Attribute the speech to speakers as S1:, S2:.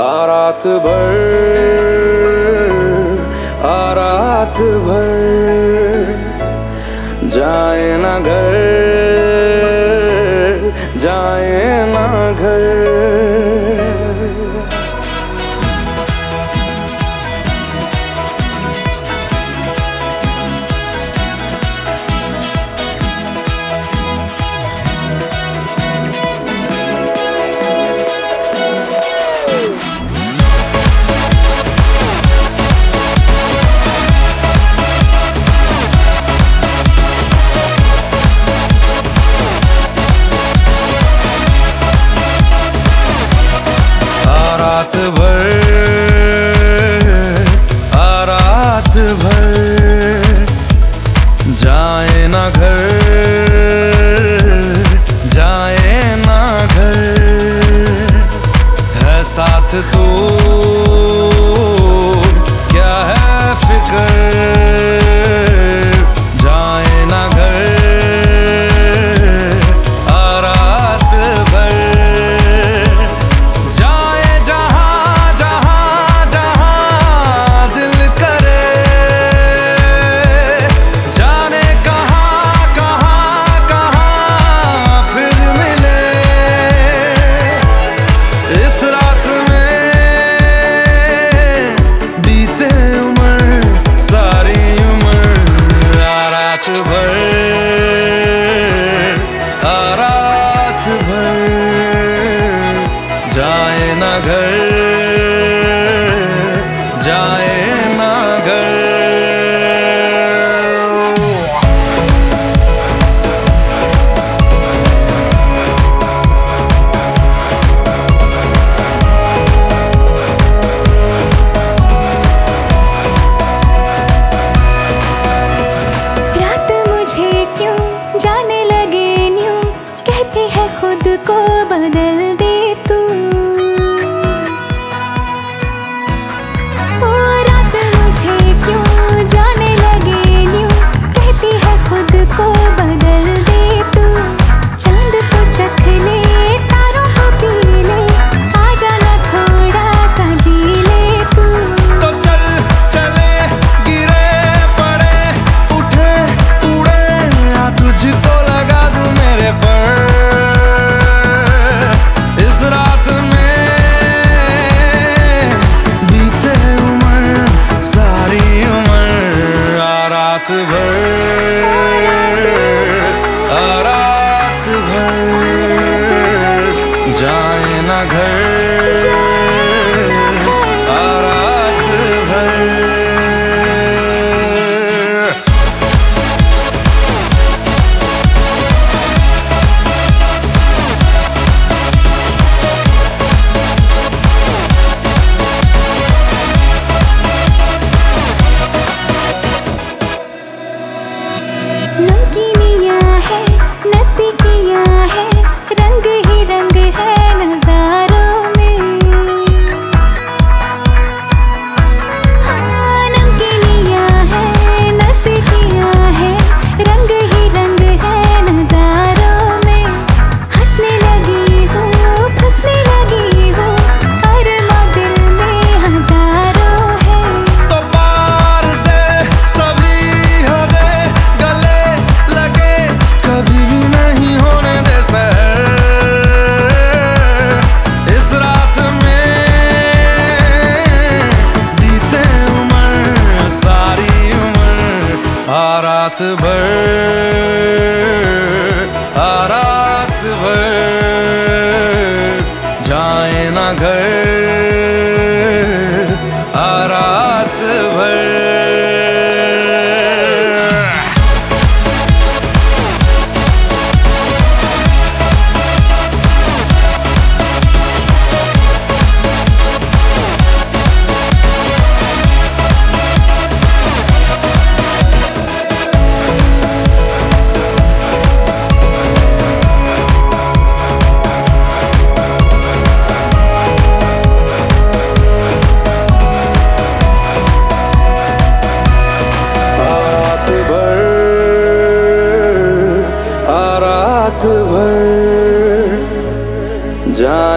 S1: आरात भर आरात भर जाए ना घर जाए ना Yeah.